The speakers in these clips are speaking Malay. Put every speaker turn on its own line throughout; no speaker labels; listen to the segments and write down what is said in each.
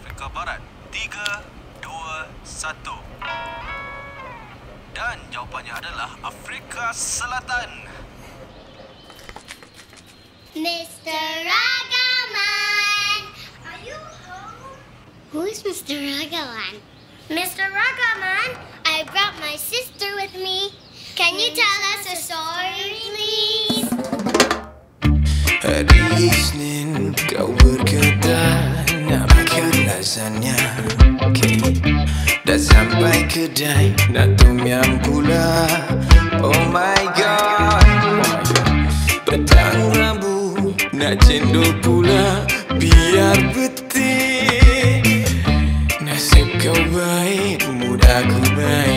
Afrika Barat. 3, 2, 1. Dan jawapannya adalah Afrika Selatan.
Mr. Ragaman! Are you home? Who is Mr. Ragaman? Mr. Ragaman, I brought my sister with me. Can you tell us a story, please?
Hari Isnin kau berkata rasanya okay. Dah sampai kedai Nak tumiam gula. Oh my god. Petang rambu Nak cendol pula. Biar peti Nasib kau baik Mudah aku baik.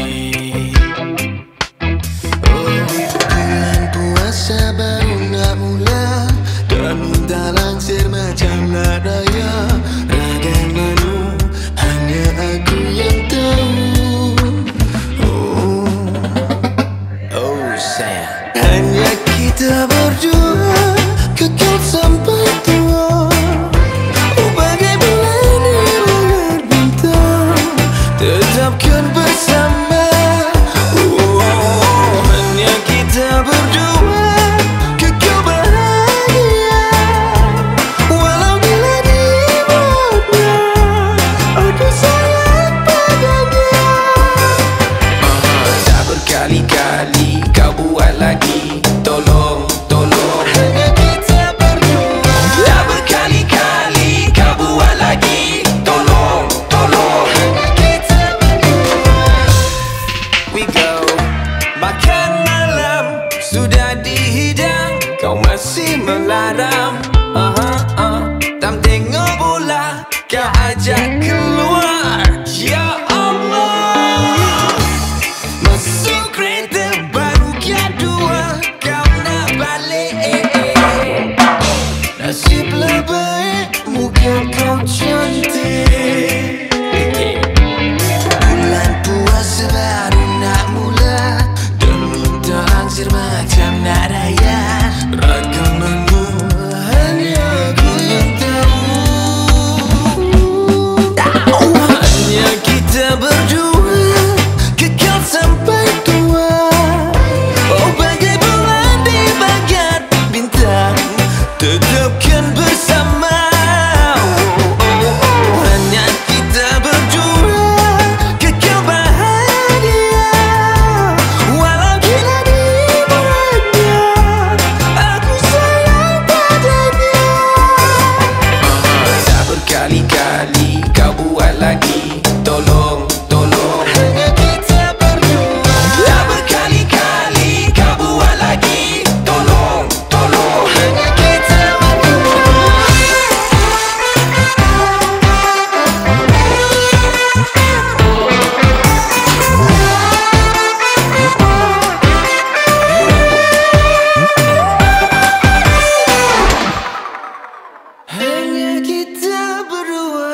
hanya kita berdua.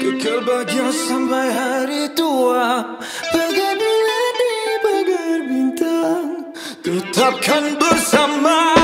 Kekal bahagia sampai hari tua. Bagai bulan di bagai bintang Tetapkan bersama.